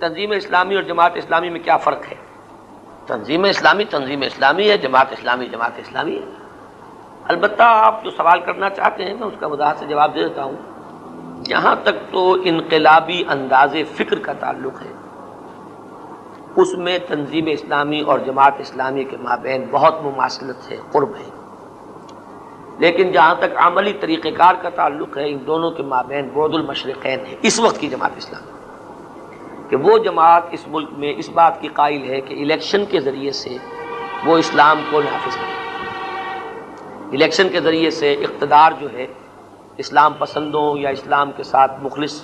تنظیم اسلامی اور جماعت اسلامی میں کیا فرق ہے؟ تنظیم اسلامی تنظیم اسلامی ہے، جماعت اسلامی جماعت اسلامی ہے۔ البتہ آپ جو سوال کرنا چاہتے ہیں، میں اس کا وضاحت سے جواب دے دیتا ہوں۔ جہاں تک تو انقلابی انداز فکر کا تعلق ہے۔ اس میں تنظیم اسلامی اور جماعت اسلامی کے مابین بہت مماثلت ہے، قرب ہے لیکن جہاں تک عملی طریقہ کار کا تعلق ہے، ان دونوں کے مابین بود المشرقین ہے اس وقت کی جماعت اسلامی۔ کہ وہ جماعت اس ملک میں اس بات کی قائل ہے کہ الیکشن کے ذریعے سے وہ اسلام کو نافذ کرے۔ الیکشن کے ذریعے سے اقتدار جو ہے اسلام پسندوں یا اسلام کے ساتھ مخلص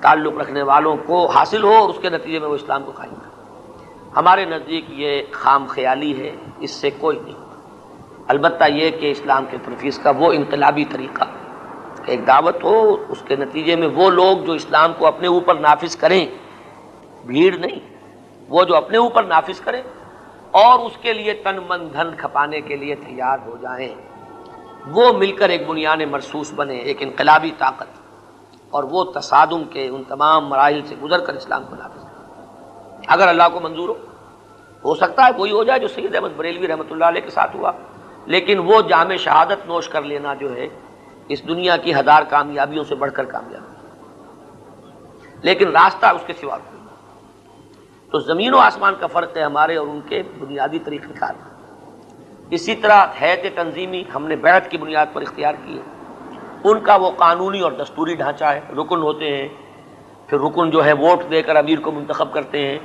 تعلق رکھنے والوں کو حاصل ہو اور اس کے نتیجے میں وہ اسلام کو قائم کرے۔ ہمارے نزدیک یہ خام خیالی ہے، اس سے کوئی نہیں۔ البتہ یہ کہ اسلام کے تنفیذ کا وہ انقلابی طریقہ ایک دعوت ہو، اس کے نتیجے میں وہ لوگ جو اسلام کو اپنے اوپر نافذ کریں، بھیڑ نہیں، وہ جو اپنے اوپر نافذ کریں اور اس کے لیے تن من دھن کھپانے کے لیے تیار ہو جائیں۔ وہ مل کر ایک بنیاد مرسوس بنے ایک انقلابی طاقت، اور وہ تصادم کے ان تمام مراحل سے گزر کر اسلام کو نافذ کرے اگر اللہ کو منظور ہو ہو سکتا ہے وہی ہو جائے جو سید احمد بریلوی رحمۃ اللہ علیہ کے ساتھ ہوا، لیکن وہ جامع شہادت نوش کر لینا جو ہے اس دنیا کی ہزار کامیابیوں سے بڑھ کر کامیاب۔ لیکن راستہ اس کے سوا کوئی تو زمین و آسمان کا فرق ہے ہمارے اور ان کے بنیادی طریقہ کار۔ اسی طرح حید تنظیمی ہم نے بیعت کی بنیاد پر اختیار کی ہے۔ ان کا وہ قانونی اور دستوری ڈھانچہ ہے، رکن ہوتے ہیں۔ پھر رکن جو ہے ووٹ دے کر امیر کو منتخب کرتے ہیں۔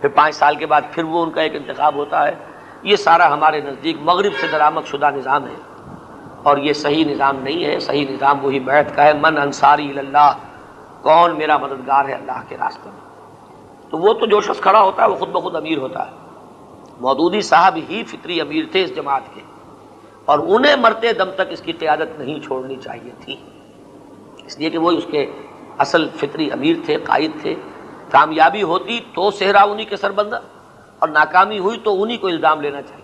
پھر پانچ سال کے بعد پھر وہ ان کا ایک انتخاب ہوتا ہے۔ یہ سارا ہمارے نزدیک مغرب سے درآمد شدہ نظام ہے۔ اور یہ صحیح نظام نہیں ہے، صحیح نظام وہی بیعت کا ہے۔ من انصاری اللہ کون میرا مددگار ہے اللہ کے راستے میں؟ تو وہ تو جو شخص کھڑا ہوتا ہے، وہ خود بخود امیر ہوتا ہے۔ مودودی صاحب ہی فطری امیر تھے اس جماعت کے۔ اور انہیں مرتے دم تک اس کی قیادت نہیں چھوڑنی چاہیے تھی۔ اس لیے کہ وہ اس کے اصل فطری امیر تھے، قائد تھے۔ کامیابی ہوتی تو صحرا انہی کے سربندہ، اور ناکامی ہوئی تو انہی کو الزام لینا چاہیے۔